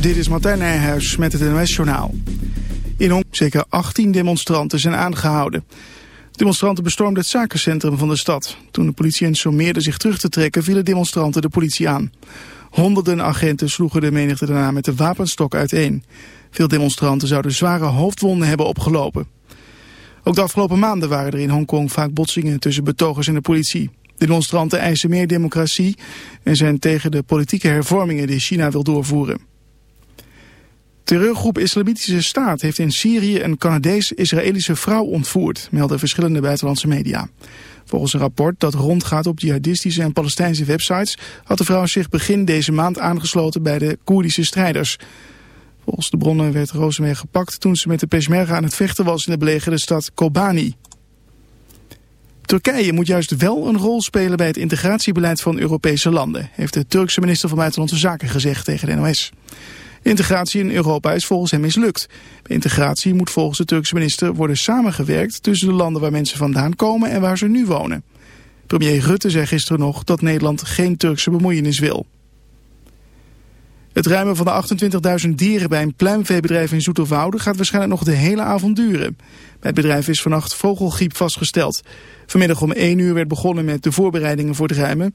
Dit is Martijn Nijhuis met het NOS-journaal. In Hongkong zeker 18 demonstranten zijn aangehouden. Demonstranten bestormden het zakencentrum van de stad. Toen de politie hen sommeerde zich terug te trekken, vielen demonstranten de politie aan. Honderden agenten sloegen de menigte daarna met de wapenstok uiteen. Veel demonstranten zouden zware hoofdwonden hebben opgelopen. Ook de afgelopen maanden waren er in Hongkong vaak botsingen tussen betogers en de politie. De demonstranten eisen meer democratie en zijn tegen de politieke hervormingen die China wil doorvoeren. Terreurgroep Islamitische Staat heeft in Syrië een Canadees-Israëlische vrouw ontvoerd, melden verschillende buitenlandse media. Volgens een rapport dat rondgaat op jihadistische en Palestijnse websites had de vrouw zich begin deze maand aangesloten bij de Koerdische strijders. Volgens de bronnen werd Rosemary gepakt toen ze met de Peshmerga aan het vechten was in de belegerde stad Kobani. Turkije moet juist wel een rol spelen bij het integratiebeleid van Europese landen, heeft de Turkse minister van Buitenlandse Zaken gezegd tegen de NOS. Integratie in Europa is volgens hem mislukt. Integratie moet volgens de Turkse minister worden samengewerkt tussen de landen waar mensen vandaan komen en waar ze nu wonen. Premier Rutte zei gisteren nog dat Nederland geen Turkse bemoeienis wil. Het ruimen van de 28.000 dieren bij een pluimveebedrijf in Zoeterwoude gaat waarschijnlijk nog de hele avond duren. Bij het bedrijf is vannacht vogelgriep vastgesteld. Vanmiddag om 1 uur werd begonnen met de voorbereidingen voor het ruimen.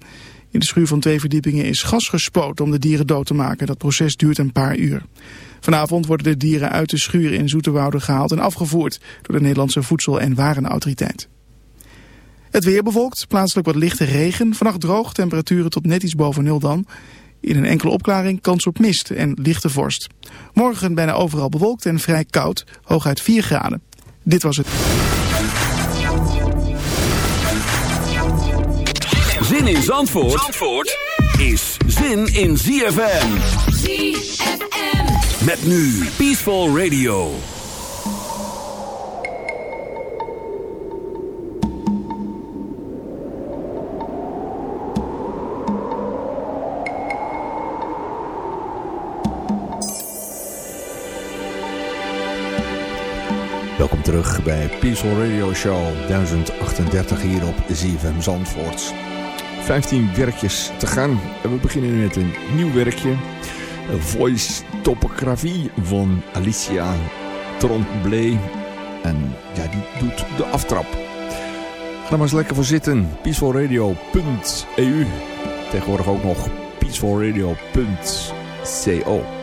In de schuur van twee verdiepingen is gas gespoten om de dieren dood te maken. Dat proces duurt een paar uur. Vanavond worden de dieren uit de schuur in Zoeterwoude gehaald en afgevoerd door de Nederlandse Voedsel- en Warenautoriteit. Het weer bewolkt, plaatselijk wat lichte regen. Vannacht droog, temperaturen tot net iets boven nul dan. In een enkele opklaring kans op mist en lichte vorst. Morgen bijna overal bewolkt en vrij koud, hooguit 4 graden. Dit was het. Zin in Zandvoort, Zandvoort is zin in ZFM. ZFM. Met nu Peaceful Radio. Welkom terug bij Peaceful Radio Show 1038 hier op ZFM Zandvoort. 15 werkjes te gaan en we beginnen met een nieuw werkje. Voice Topografie van Alicia Tromblay. En ja, die doet de aftrap. Ga maar eens lekker voor zitten. Peacefulradio.eu Tegenwoordig ook nog peacefulradio.co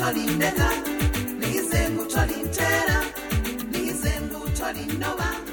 lutho lindela lize ngutho lintela linova.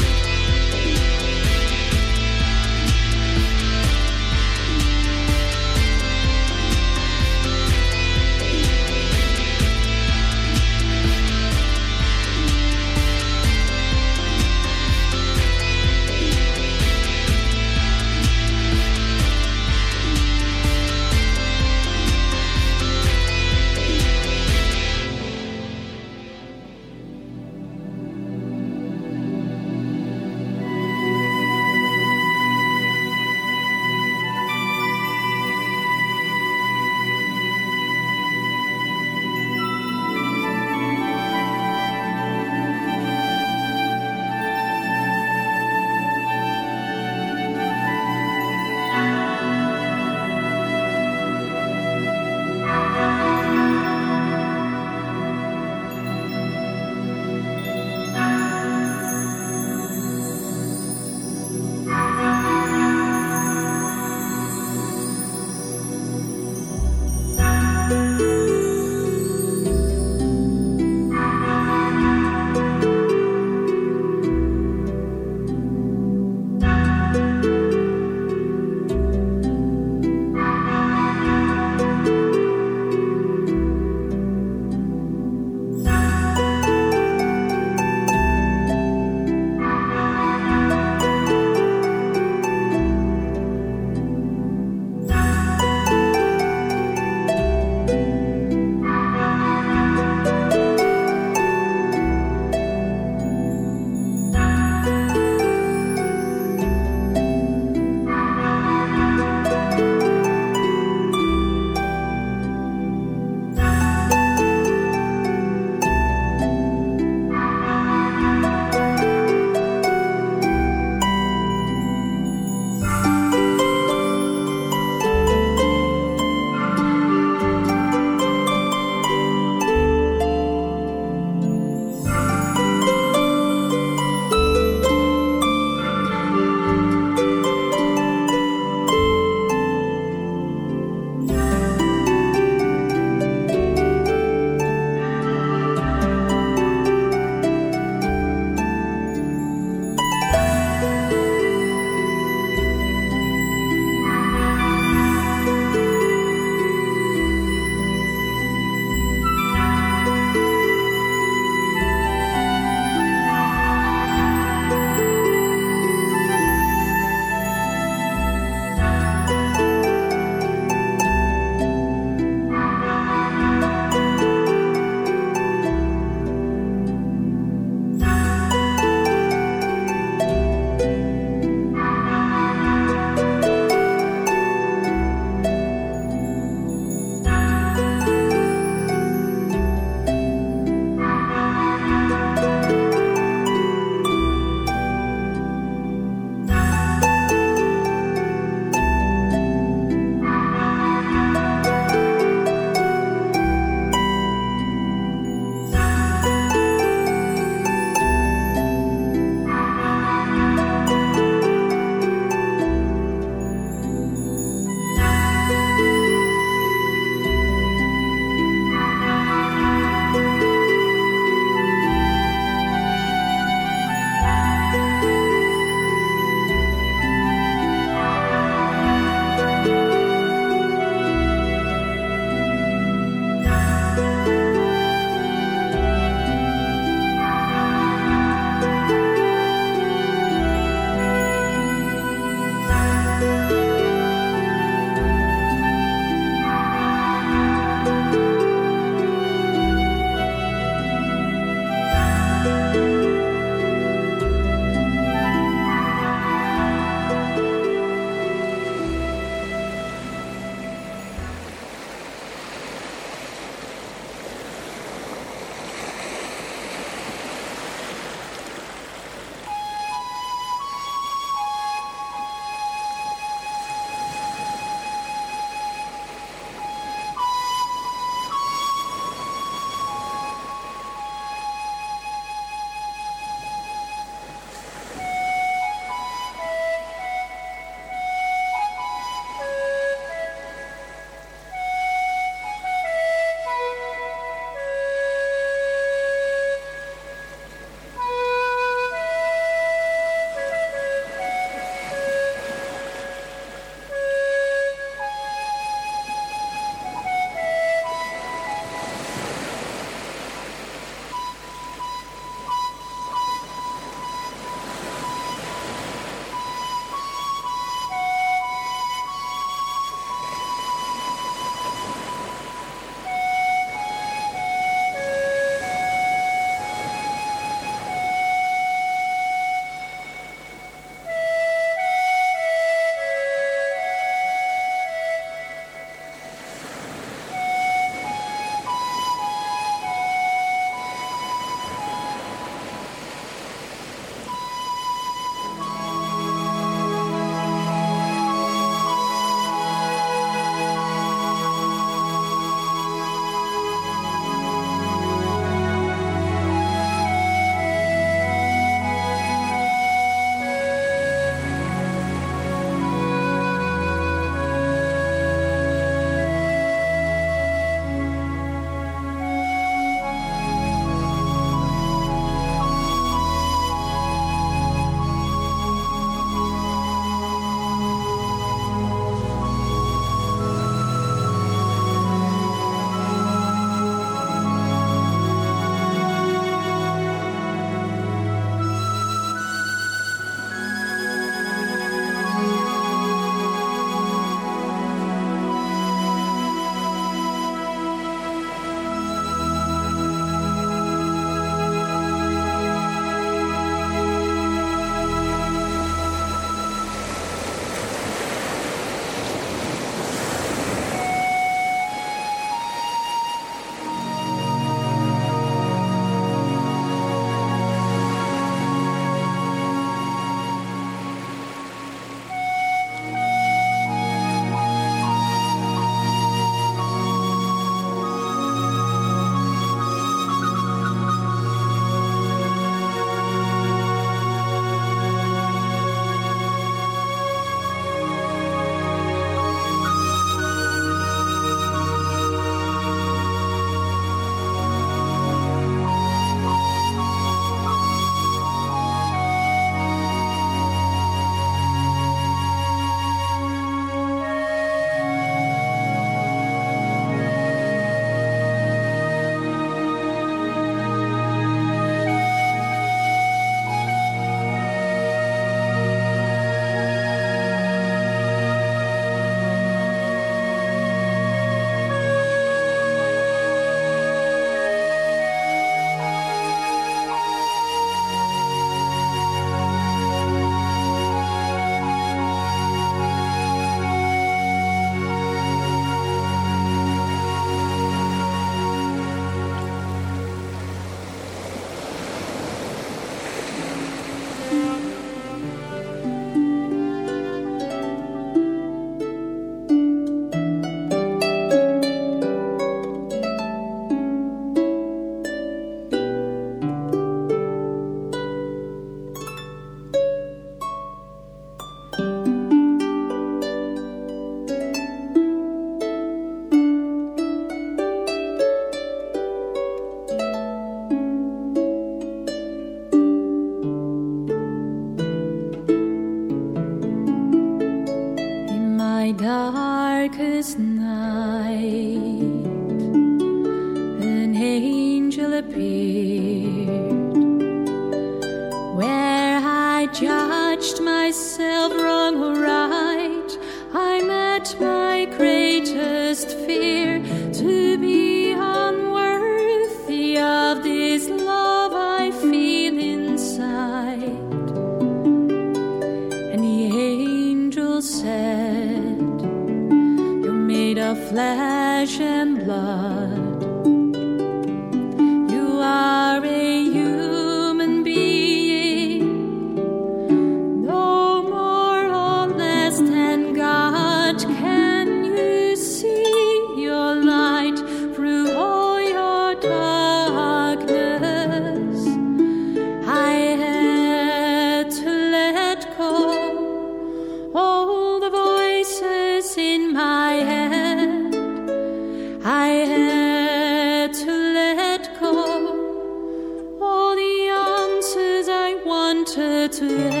To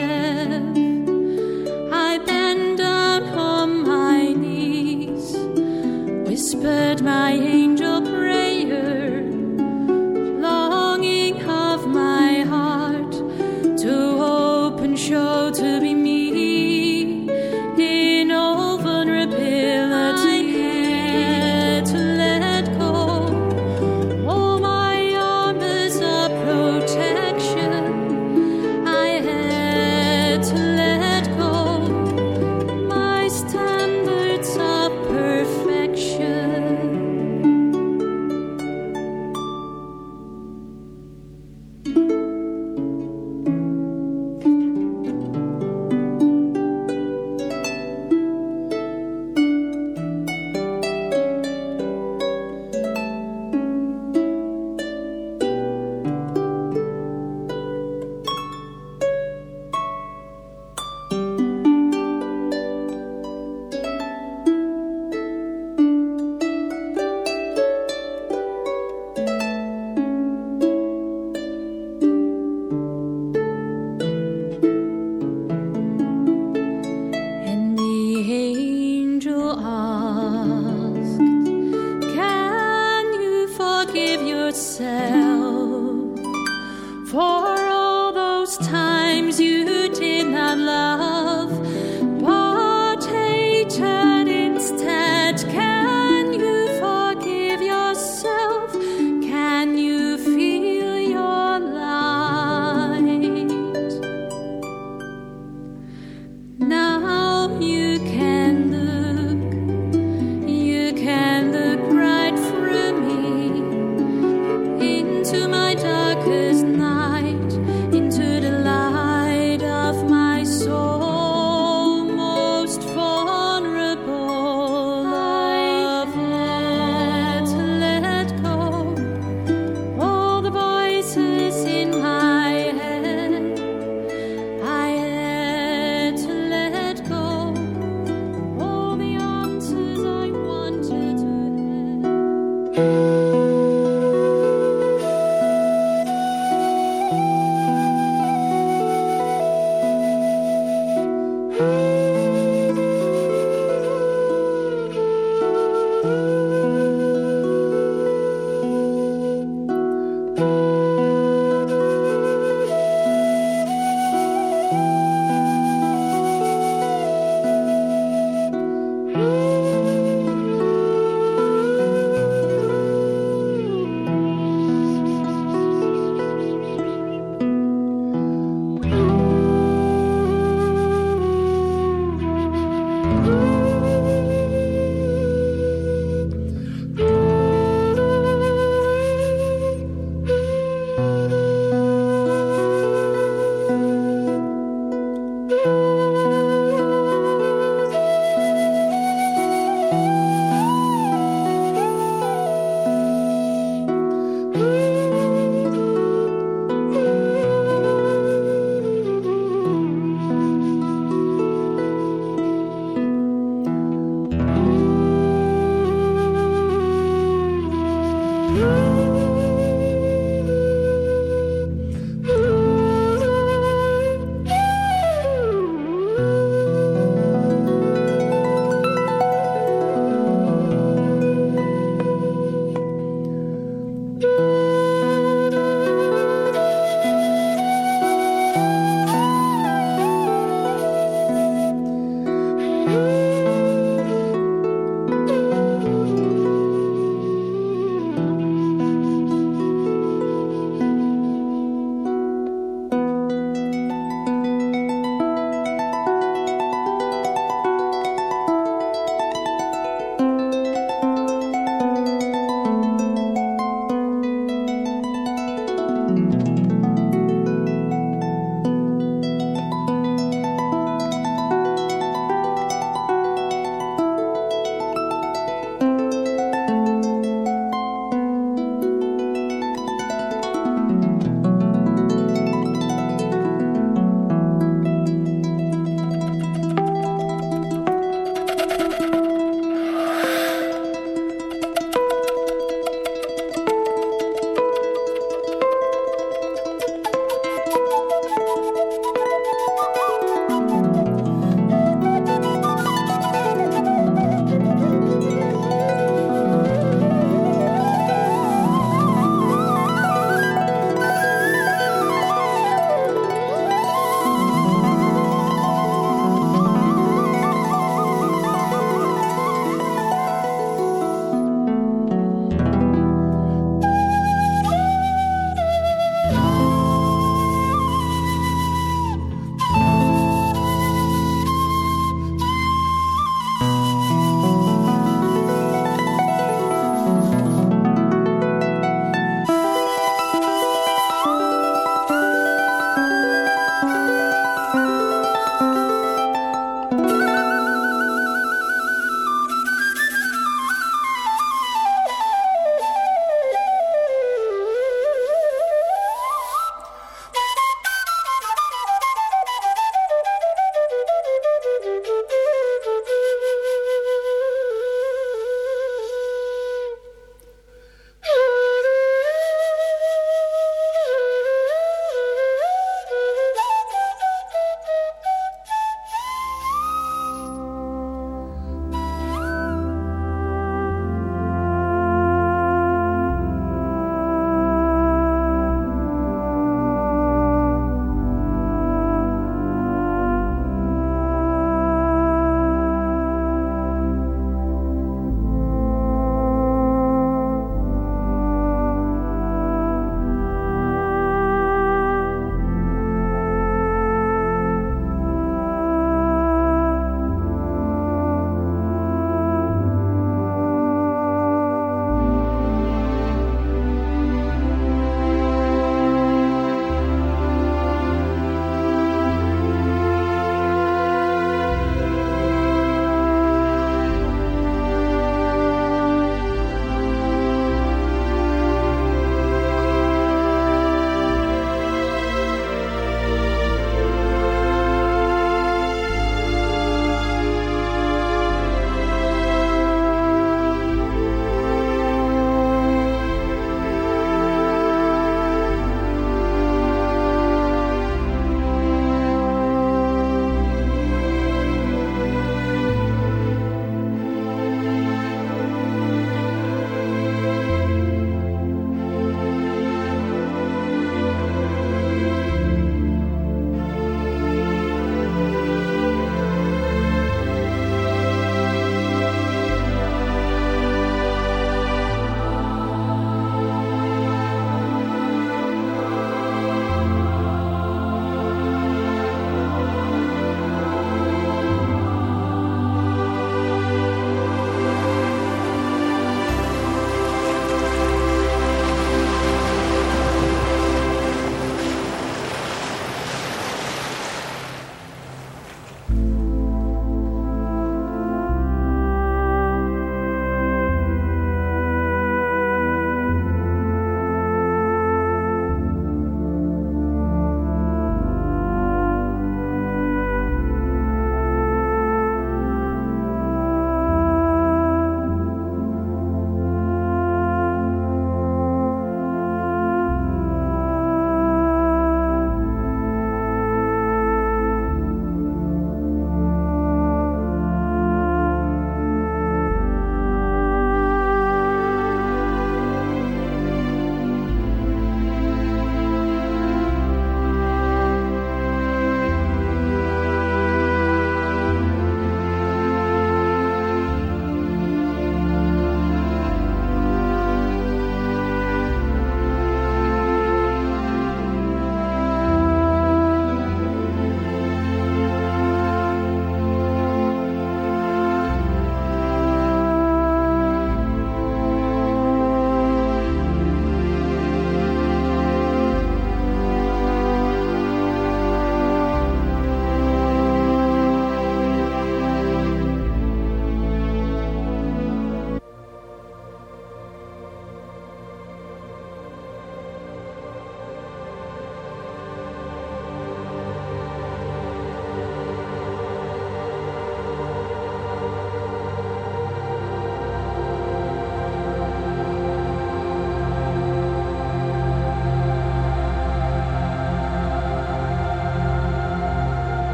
Ooh.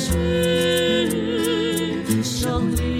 zee zal.